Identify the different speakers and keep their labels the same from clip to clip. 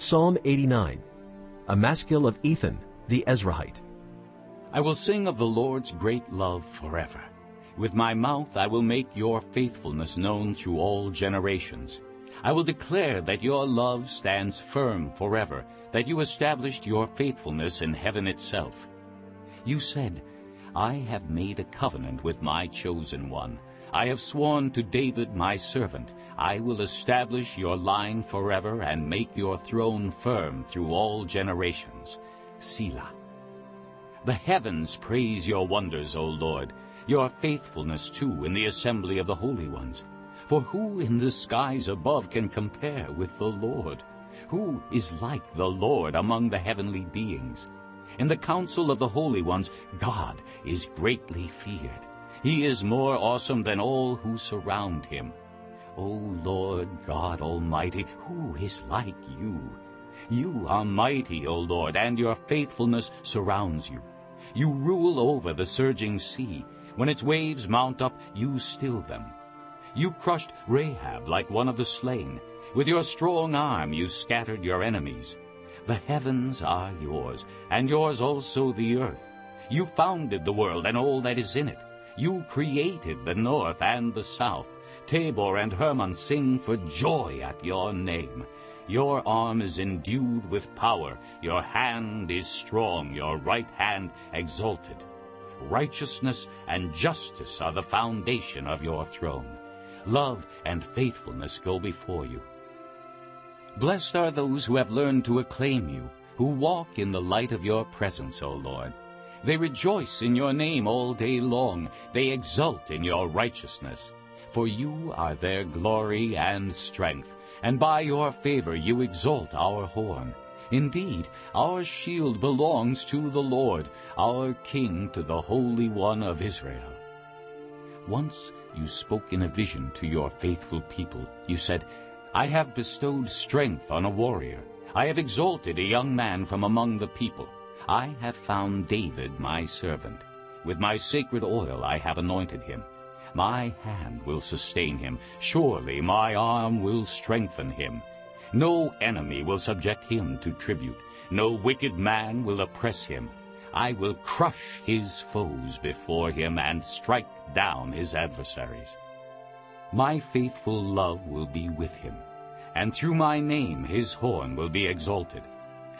Speaker 1: Psalm 89 A Maskil of Ethan, the Ezrahite.
Speaker 2: I will sing of the Lord's great love forever. With my mouth I will make your faithfulness known through all generations. I will declare that your love stands firm forever, that you established your faithfulness in heaven itself. You said, I have made a covenant with my chosen one. I have sworn to David my servant, I will establish your line forever and make your throne firm through all generations. Selah. The heavens praise your wonders, O Lord, your faithfulness too in the assembly of the holy ones. For who in the skies above can compare with the Lord? Who is like the Lord among the heavenly beings? In the council of the holy ones, God is greatly feared. He is more awesome than all who surround him. O Lord God Almighty, who is like you? You are mighty, O Lord, and your faithfulness surrounds you. You rule over the surging sea. When its waves mount up, you still them. You crushed Rahab like one of the slain. With your strong arm you scattered your enemies. The heavens are yours, and yours also the earth. You founded the world and all that is in it. You created the north and the south. Tabor and Hermon sing for joy at your name. Your arm is endued with power. Your hand is strong, your right hand exalted. Righteousness and justice are the foundation of your throne. Love and faithfulness go before you. Blessed are those who have learned to acclaim you, who walk in the light of your presence, O Lord. They rejoice in your name all day long. They exult in your righteousness. For you are their glory and strength, and by your favor you exalt our horn. Indeed, our shield belongs to the Lord, our King to the Holy One of Israel. Once you spoke in a vision to your faithful people. You said, I have bestowed strength on a warrior. I have exalted a young man from among the people. I have found David my servant. With my sacred oil I have anointed him. My hand will sustain him. Surely my arm will strengthen him. No enemy will subject him to tribute. No wicked man will oppress him. I will crush his foes before him and strike down his adversaries. My faithful love will be with him, and through my name his horn will be exalted.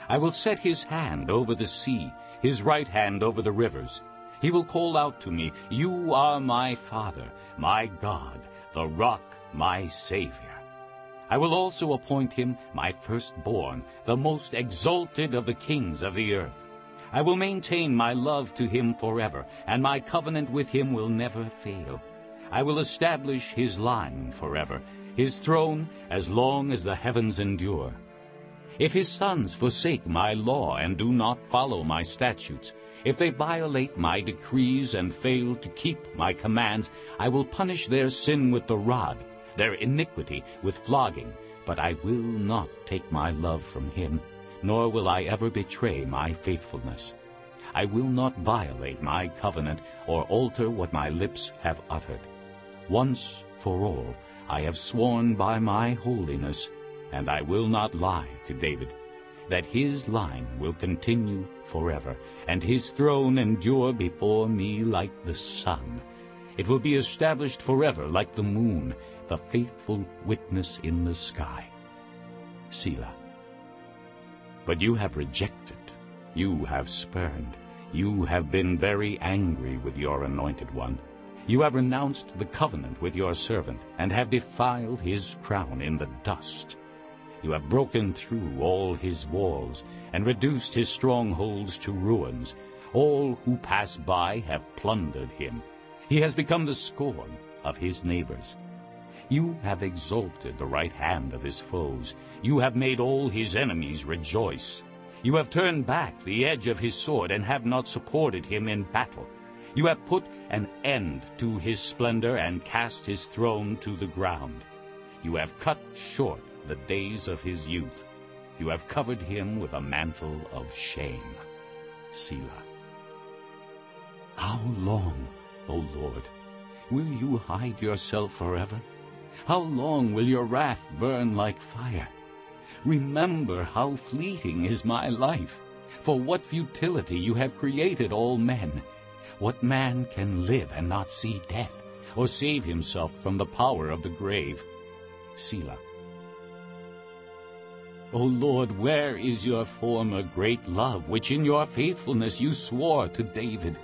Speaker 2: I will set his hand over the sea, his right hand over the rivers. He will call out to me, You are my Father, my God, the rock, my Savior. I will also appoint him my firstborn, the most exalted of the kings of the earth. I will maintain my love to him forever, and my covenant with him will never fail. I will establish his line forever, his throne as long as the heavens endure. If his sons forsake my law and do not follow my statutes, if they violate my decrees and fail to keep my commands, I will punish their sin with the rod, their iniquity with flogging, but I will not take my love from him, nor will I ever betray my faithfulness. I will not violate my covenant or alter what my lips have uttered. Once for all I have sworn by my holiness, and I will not lie to David, that his line will continue forever, and his throne endure before me like the sun. It will be established forever like the moon, the faithful witness in the sky. Selah. But you have rejected, you have spurned, you have been very angry with your anointed one. You have renounced the covenant with your servant, and have defiled his crown in the dust. You have broken through all his walls and reduced his strongholds to ruins. All who pass by have plundered him. He has become the scorn of his neighbors. You have exalted the right hand of his foes. You have made all his enemies rejoice. You have turned back the edge of his sword and have not supported him in battle. You have put an end to his splendor and cast his throne to the ground. You have cut short the days of his youth. You have covered him with a mantle of shame. Selah. How long, O Lord, will you hide yourself forever? How long will your wrath burn like fire? Remember how fleeting is my life. For what futility you have created all men. What man can live and not see death, or save himself from the power of the grave? Selah. O Lord, where is your former great love, which in your faithfulness you swore to David?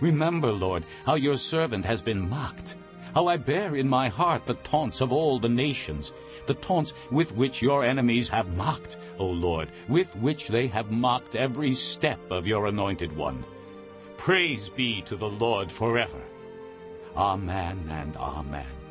Speaker 2: Remember, Lord, how your servant has been mocked, how I bear in my heart the taunts of all the nations, the taunts with which your enemies have mocked, O Lord, with which they have mocked every step of your anointed one. Praise be to the Lord forever. Amen and amen.